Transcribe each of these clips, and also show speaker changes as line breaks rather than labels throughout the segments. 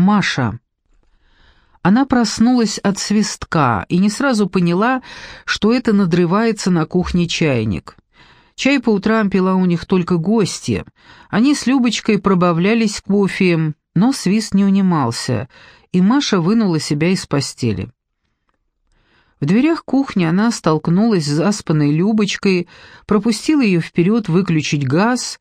Маша. Она проснулась от свистка и не сразу поняла, что это надрывается на кухне чайник. Чай по утрам пила у них только гости. Они с Любочкой пробавлялись кофеем, но свист не унимался, и Маша вынула себя из постели. В дверях кухни она столкнулась с заспанной Любочкой, пропустила ее вперед выключить газ,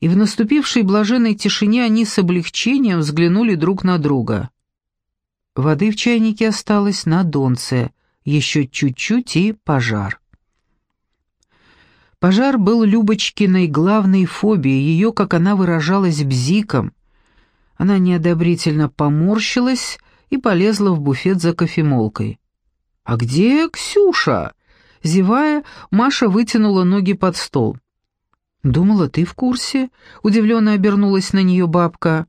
и в наступившей блаженной тишине они с облегчением взглянули друг на друга. Воды в чайнике осталось на донце, еще чуть-чуть и пожар. Пожар был Любочкиной главной фобией, ее, как она выражалась, бзиком. Она неодобрительно поморщилась и полезла в буфет за кофемолкой. «А где Ксюша?» Зевая, Маша вытянула ноги под стол. «Думала, ты в курсе?» — удивленно обернулась на нее бабка.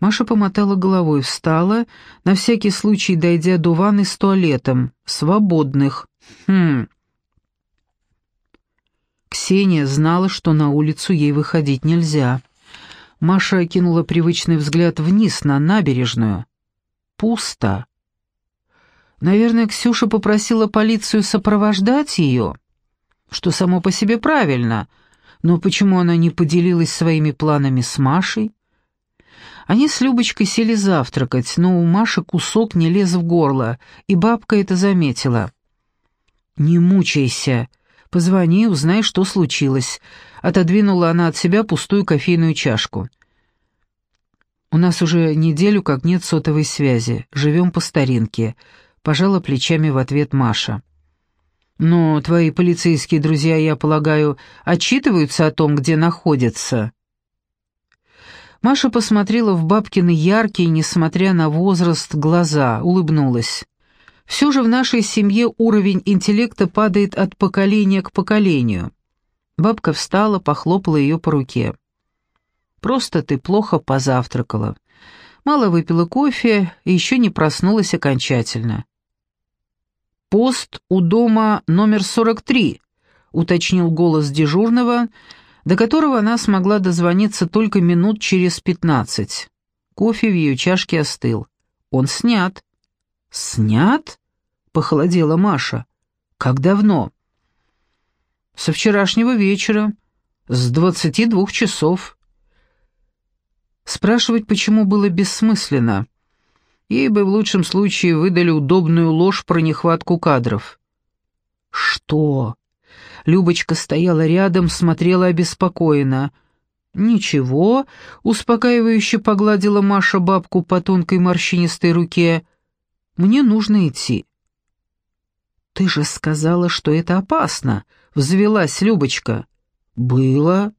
Маша помотала головой, встала, на всякий случай дойдя до ванны с туалетом. «Свободных». «Хм...» Ксения знала, что на улицу ей выходить нельзя. Маша кинула привычный взгляд вниз на набережную. Пусто. Наверное, Ксюша попросила полицию сопровождать ее, что само по себе правильно, но почему она не поделилась своими планами с Машей? Они с Любочкой сели завтракать, но у Маши кусок не лез в горло, и бабка это заметила. «Не мучайся. Позвони, узнай, что случилось». Отодвинула она от себя пустую кофейную чашку. «У нас уже неделю как нет сотовой связи. Живем по старинке пожала плечами в ответ Маша. «Но твои полицейские друзья, я полагаю, отчитываются о том, где находятся?» Маша посмотрела в бабкины яркие, несмотря на возраст, глаза, улыбнулась. «Все же в нашей семье уровень интеллекта падает от поколения к поколению». Бабка встала, похлопала ее по руке. «Просто ты плохо позавтракала. Мало выпила кофе и еще не проснулась окончательно. «Пост у дома номер 43», — уточнил голос дежурного, до которого она смогла дозвониться только минут через пятнадцать. Кофе в ее чашке остыл. «Он снят». «Снят?» — похолодела Маша. «Как давно?» «Со вчерашнего вечера, с двадцати двух часов». Спрашивать, почему было бессмысленно. Ей бы в лучшем случае выдали удобную ложь про нехватку кадров. «Что?» Любочка стояла рядом, смотрела обеспокоенно. «Ничего», — успокаивающе погладила Маша бабку по тонкой морщинистой руке. «Мне нужно идти». «Ты же сказала, что это опасно», — взвелась Любочка. «Было».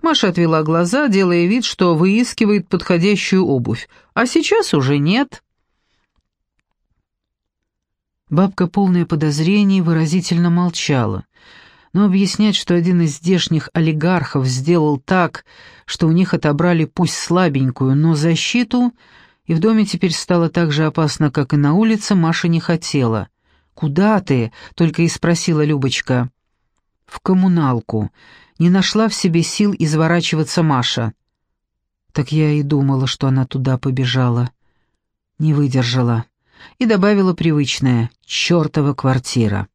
Маша отвела глаза, делая вид, что выискивает подходящую обувь. «А сейчас уже нет». Бабка, полная подозрений, выразительно молчала. Но объяснять, что один из здешних олигархов сделал так, что у них отобрали пусть слабенькую, но защиту, и в доме теперь стало так же опасно, как и на улице, Маша не хотела. «Куда ты?» — только и спросила Любочка. «В коммуналку». Не нашла в себе сил изворачиваться Маша. Так я и думала, что она туда побежала. Не выдержала и добавила привычное «чертова квартира».